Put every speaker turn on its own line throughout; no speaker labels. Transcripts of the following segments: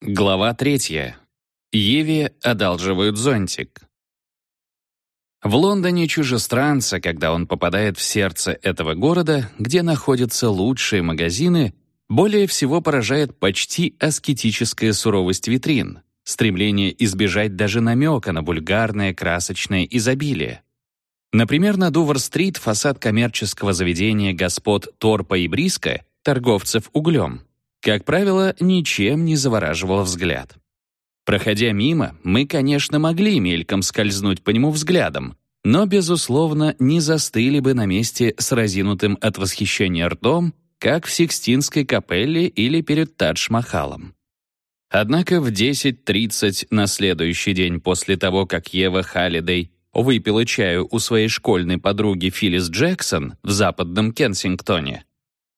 Глава третья. Еве одалживают зонтик. В Лондоне чужестранца, когда он попадает в сердце этого города, где находятся лучшие магазины, более всего поражает почти аскетическая суровость витрин, стремление избежать даже намека на вульгарное красочное изобилие. Например, на Дувр-стрит фасад коммерческого заведения господ Торпа и Бриска, торговцев углем, как правило, ничем не завораживал взгляд. Проходя мимо, мы, конечно, могли мельком скользнуть по нему взглядом, но, безусловно, не застыли бы на месте с разинутым от восхищения ртом, как в Сикстинской капелле или перед Тадж-Махалом. Однако в 10.30 на следующий день после того, как Ева Халлидей выпила чаю у своей школьной подруги Филлис Джексон в западном Кенсингтоне,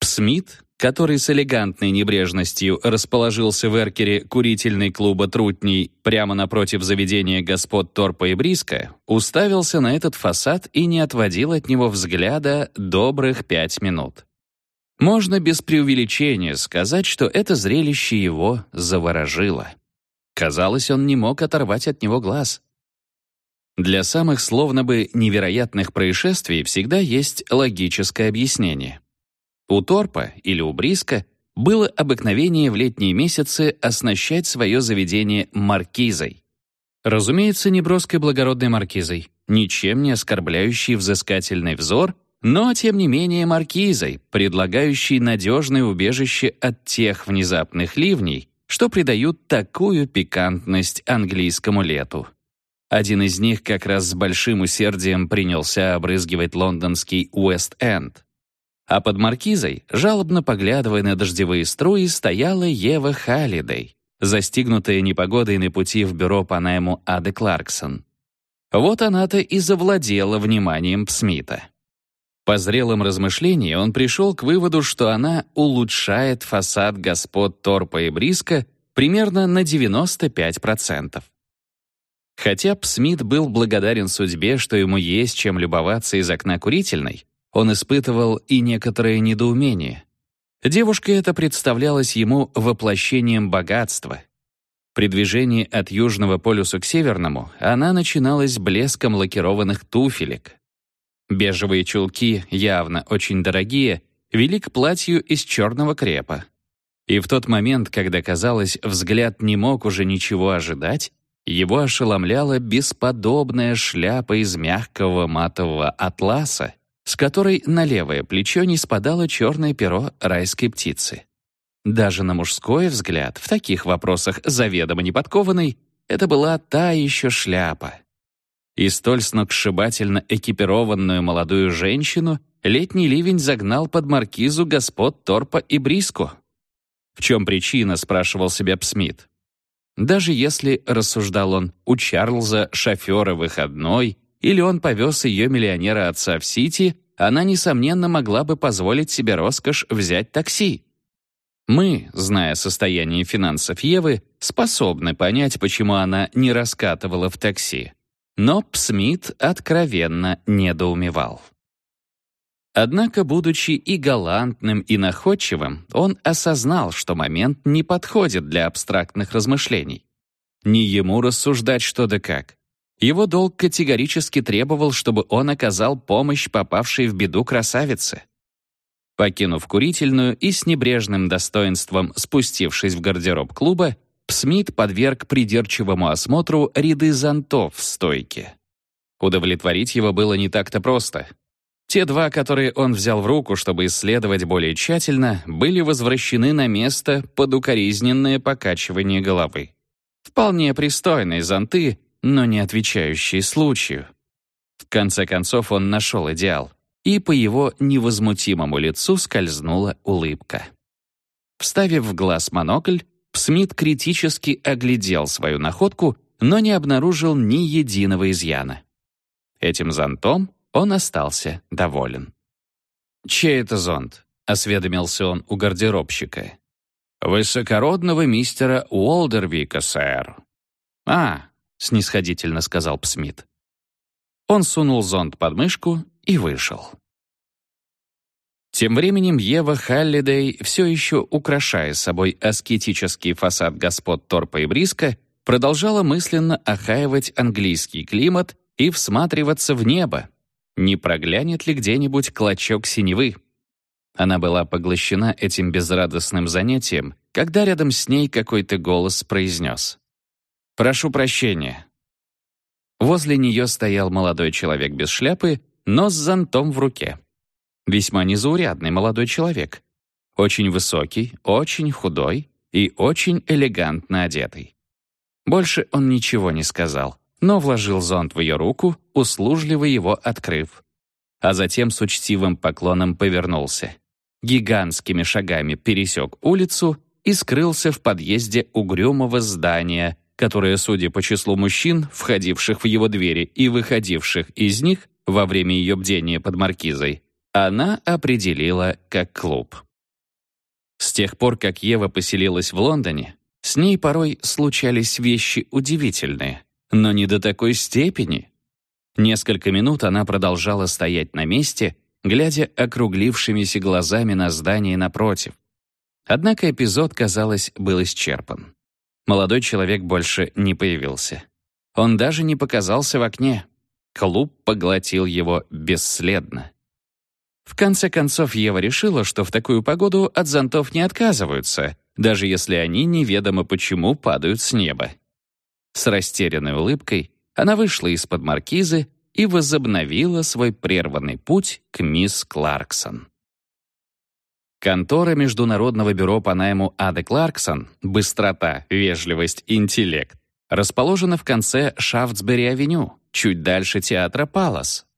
Псмит, который с элегантной небрежностью расположился в эркере курительной клуба «Трутней» прямо напротив заведения господ Торпа и Бриска, уставился на этот фасад и не отводил от него взгляда добрых пять минут. Можно без преувеличения сказать, что это зрелище его заворожило. Казалось, он не мог оторвать от него глаз. Для самых словно бы невероятных происшествий всегда есть логическое объяснение — у Торпа или у Бриска было обыкновение в летние месяцы оснащать свое заведение маркизой. Разумеется, не броской благородной маркизой, ничем не оскорбляющей взыскательный взор, но, тем не менее, маркизой, предлагающей надежное убежище от тех внезапных ливней, что придают такую пикантность английскому лету. Один из них как раз с большим усердием принялся обрызгивать лондонский Уэст-Энд. А под маркизой, жалобно поглядывая на дождевые струи, стояла Ева Халлидей, застигнутая непогодой на пути в бюро по найму Ады Кларксон. Вот она-то и завладела вниманием Псмита. По зрелым размышлениям он пришел к выводу, что она улучшает фасад господ Торпа и Бриска примерно на 95%. Хотя Псмит был благодарен судьбе, что ему есть чем любоваться из окна курительной, он испытывал и некоторое недоумение. Девушка эта представлялась ему воплощением богатства. При движении от Южного полюса к Северному она начиналась блеском лакированных туфелек. Бежевые чулки, явно очень дорогие, вели к платью из черного крепа. И в тот момент, когда, казалось, взгляд не мог уже ничего ожидать, его ошеломляла бесподобная шляпа из мягкого матового атласа, с которой на левое плечо не спадало черное перо райской птицы. Даже на мужской взгляд, в таких вопросах заведомо неподкованный, это была та еще шляпа. И столь сногсшибательно экипированную молодую женщину летний ливень загнал под маркизу господ Торпа и Бриску. В чем причина, спрашивал себя Псмит. Даже если, рассуждал он, у Чарльза шофера выходной, или он повез ее миллионера отца в Сити, она, несомненно, могла бы позволить себе роскошь взять такси. Мы, зная состояние финансов Евы, способны понять, почему она не раскатывала в такси. Но Псмит откровенно недоумевал. Однако, будучи и галантным, и находчивым, он осознал, что момент не подходит для абстрактных размышлений. Не ему рассуждать что да как. Его долг категорически требовал, чтобы он оказал помощь попавшей в беду красавице. Покинув курительную и с небрежным достоинством спустившись в гардероб клуба, Псмит подверг придирчивому осмотру ряды зонтов в стойке. Удовлетворить его было не так-то просто. Те два, которые он взял в руку, чтобы исследовать более тщательно, были возвращены на место под укоризненное покачивание головы. Вполне пристойные зонты, но не отвечающие случаю. В конце концов он нашел идеал, и по его невозмутимому лицу скользнула улыбка. Вставив в глаз монокль, Смит критически оглядел свою находку, но не обнаружил ни единого изъяна. Этим зонтом он остался доволен. «Чей это зонт?» — осведомился он у гардеробщика. «Высокородного мистера Уолдервика, сэр». «А, — снисходительно сказал Тем временем Ева Халлидей, все еще украшая собой аскетический фасад господ Торпа и Бриска, продолжала мысленно охаивать английский климат и всматриваться в небо. Не проглянет ли где-нибудь клочок синевы? Она была поглощена этим безрадостным занятием, когда рядом с ней какой-то голос произнес. «Прошу прощения». Возле нее стоял молодой человек без шляпы, но с зонтом в руке. Весьма незаурядный молодой человек. Очень высокий, очень худой и очень элегантно одетый. Больше он ничего не сказал, но вложил зонт в ее руку, услужливо его открыв. А затем с учтивым поклоном повернулся. Гигантскими шагами пересек улицу и скрылся в подъезде угрюмого здания, которое, судя по числу мужчин, входивших в его двери и выходивших из них во время ее бдения под маркизой, она определила как клуб. С тех пор, как Ева поселилась в Лондоне, с ней порой случались вещи удивительные, но не до такой степени. Несколько минут она продолжала стоять на месте, глядя округлившимися глазами на здание напротив. Однако эпизод, казалось, был исчерпан. Молодой человек больше не появился. Он даже не показался в окне. Клуб поглотил его бесследно. В конце концов, Ева решила, что в такую погоду от зонтов не отказываются, даже если они неведомо почему падают с неба. С растерянной улыбкой она вышла из-под маркизы и возобновила свой прерванный путь к мисс Кларксон. Контора Международного бюро по найму Ады Кларксон «Быстрота, вежливость, интеллект» расположена в конце Шафтсбери-авеню, чуть дальше театра «Палас»,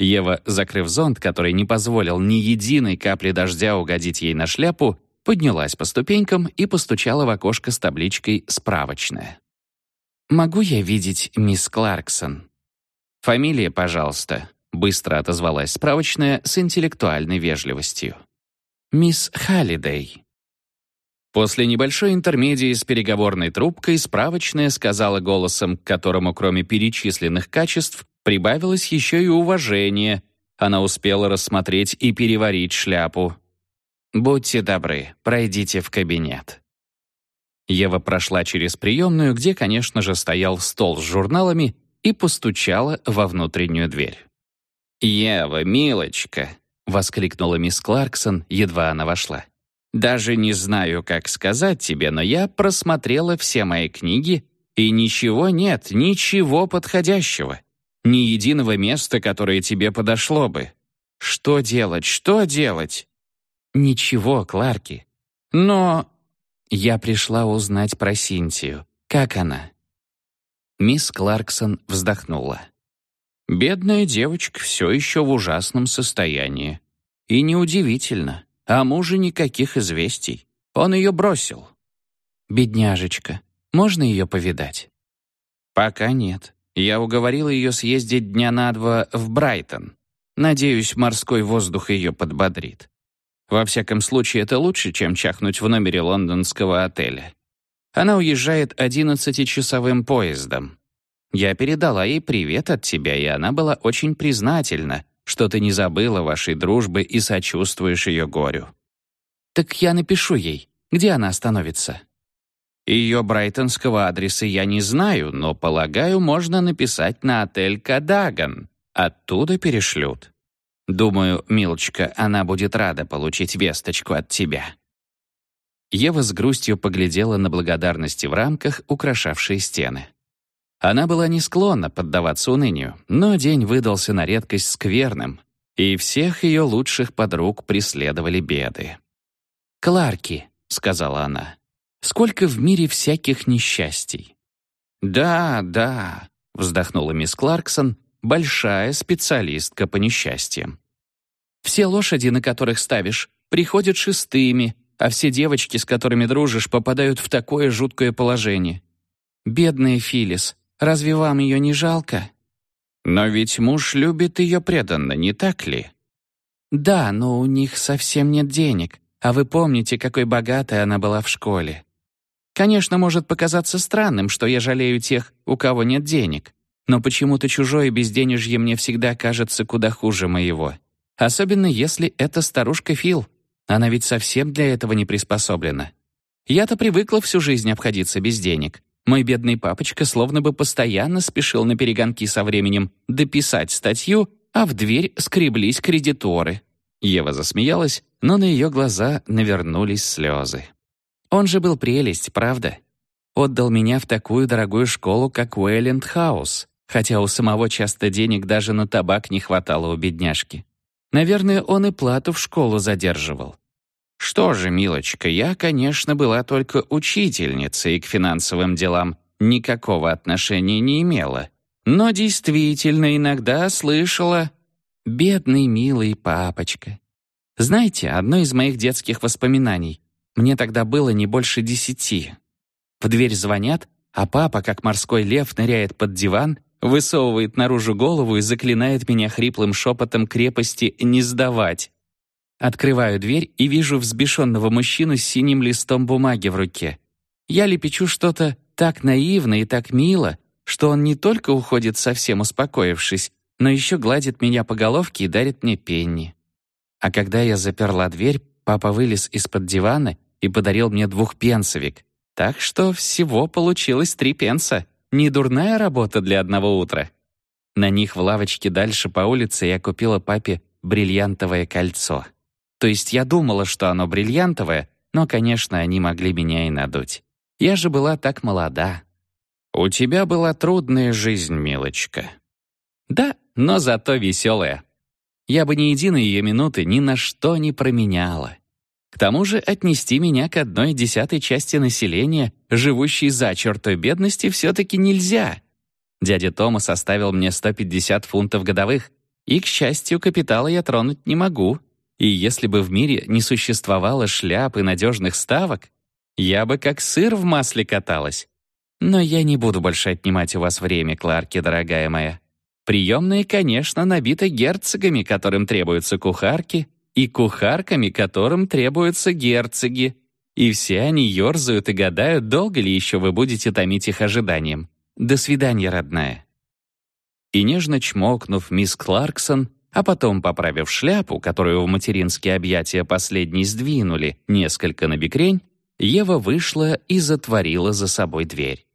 Ева, закрыв зонт, который не позволил ни единой капли дождя угодить ей на шляпу, поднялась по ступенькам и постучала в окошко с табличкой «Справочная». «Могу я видеть мисс Кларксон?» «Фамилия, пожалуйста», — быстро отозвалась справочная с интеллектуальной вежливостью. «Мисс Халлидей». После небольшой интермедии с переговорной трубкой справочная сказала голосом, к которому, кроме перечисленных качеств, Прибавилось еще и уважение. Она успела рассмотреть и переварить шляпу. «Будьте добры, пройдите в кабинет». Ева прошла через приемную, где, конечно же, стоял стол с журналами, и постучала во внутреннюю дверь. «Ева, милочка!» — воскликнула мисс Кларксон, едва она вошла. «Даже не знаю, как сказать тебе, но я просмотрела все мои книги, и ничего нет, ничего подходящего ни единого места, которое тебе подошло бы. Что делать, что делать? Ничего, Кларки. Но я пришла узнать про Синтию. Как она? Мисс Кларксон вздохнула. Бедная девочка все еще в ужасном состоянии. И неудивительно. О муже никаких известий. Он ее бросил. Бедняжечка. Можно ее повидать? Пока нет. Я уговорил ее съездить дня на два в Брайтон. Надеюсь, морской воздух ее подбодрит. Во всяком случае, это лучше, чем чахнуть в номере лондонского отеля. Она уезжает одиннадцатичасовым поездом. Я передала ей привет от тебя, и она была очень признательна, что ты не забыла вашей дружбы и сочувствуешь ее горю. Так я напишу ей, где она остановится. Ее брайтонского адреса я не знаю, но, полагаю, можно написать на отель «Кадаган». Оттуда перешлют. Думаю, милочка, она будет рада получить весточку от тебя». Ева с грустью поглядела на благодарности в рамках, украшавшие стены. Она была не склонна поддаваться унынию, но день выдался на редкость скверным, и всех ее лучших подруг преследовали беды. «Кларки», — сказала она, Сколько в мире всяких несчастий. «Да, да», — вздохнула мисс Кларксон, большая специалистка по несчастьям. «Все лошади, на которых ставишь, приходят шестыми, а все девочки, с которыми дружишь, попадают в такое жуткое положение. Бедная Филис, разве вам ее не жалко?» «Но ведь муж любит ее преданно, не так ли?» «Да, но у них совсем нет денег, а вы помните, какой богатой она была в школе. Конечно, может показаться странным, что я жалею тех, у кого нет денег, но почему-то чужое безденежье мне всегда кажется куда хуже моего. Особенно если это старушка Фил. Она ведь совсем для этого не приспособлена. Я-то привыкла всю жизнь обходиться без денег. Мой бедный папочка словно бы постоянно спешил на перегонки со временем дописать статью, а в дверь скреблись кредиторы. Ева засмеялась, но на ее глаза навернулись слезы. Он же был прелесть, правда? Отдал меня в такую дорогую школу, как Уэлленд Хаус, хотя у самого часто денег даже на табак не хватало у бедняжки. Наверное, он и плату в школу задерживал. Что же, милочка, я, конечно, была только учительницей и к финансовым делам никакого отношения не имела. Но действительно иногда слышала «Бедный милый папочка». Знаете, одно из моих детских воспоминаний. Мне тогда было не больше десяти. В дверь звонят, а папа, как морской лев, ныряет под диван, высовывает наружу голову и заклинает меня хриплым шепотом крепости «не сдавать». Открываю дверь и вижу взбешенного мужчину с синим листом бумаги в руке. Я лепечу что-то так наивно и так мило, что он не только уходит совсем успокоившись, но еще гладит меня по головке и дарит мне пенни. А когда я заперла дверь, папа вылез из-под дивана и подарил мне двухпенсовик. Так что всего получилось три пенса. Не дурная работа для одного утра. На них в лавочке дальше по улице я купила папе бриллиантовое кольцо. То есть я думала, что оно бриллиантовое, но, конечно, они могли меня и надуть. Я же была так молода. «У тебя была трудная жизнь, милочка». «Да, но зато веселая. Я бы ни единой ее минуты ни на что не променяла. К тому же отнести меня к одной десятой части населения, живущей за чертой бедности, все-таки нельзя. Дядя Томас оставил мне 150 фунтов годовых, и, к счастью, капитала я тронуть не могу, и если бы в мире не существовало шляп и надежных ставок, я бы как сыр в масле каталась. Но я не буду больше отнимать у вас время, Кларки, дорогая моя. Приемная, конечно, набита герцогами, которым требуются кухарки, и кухарками, которым требуются герцоги. И все они ерзают и гадают, долго ли еще вы будете томить их ожиданием. До свидания, родная. И нежно чмокнув мисс Кларксон, а потом, поправив шляпу, которую в материнские объятия последней сдвинули, несколько на бекрень, Ева вышла и затворила за собой дверь.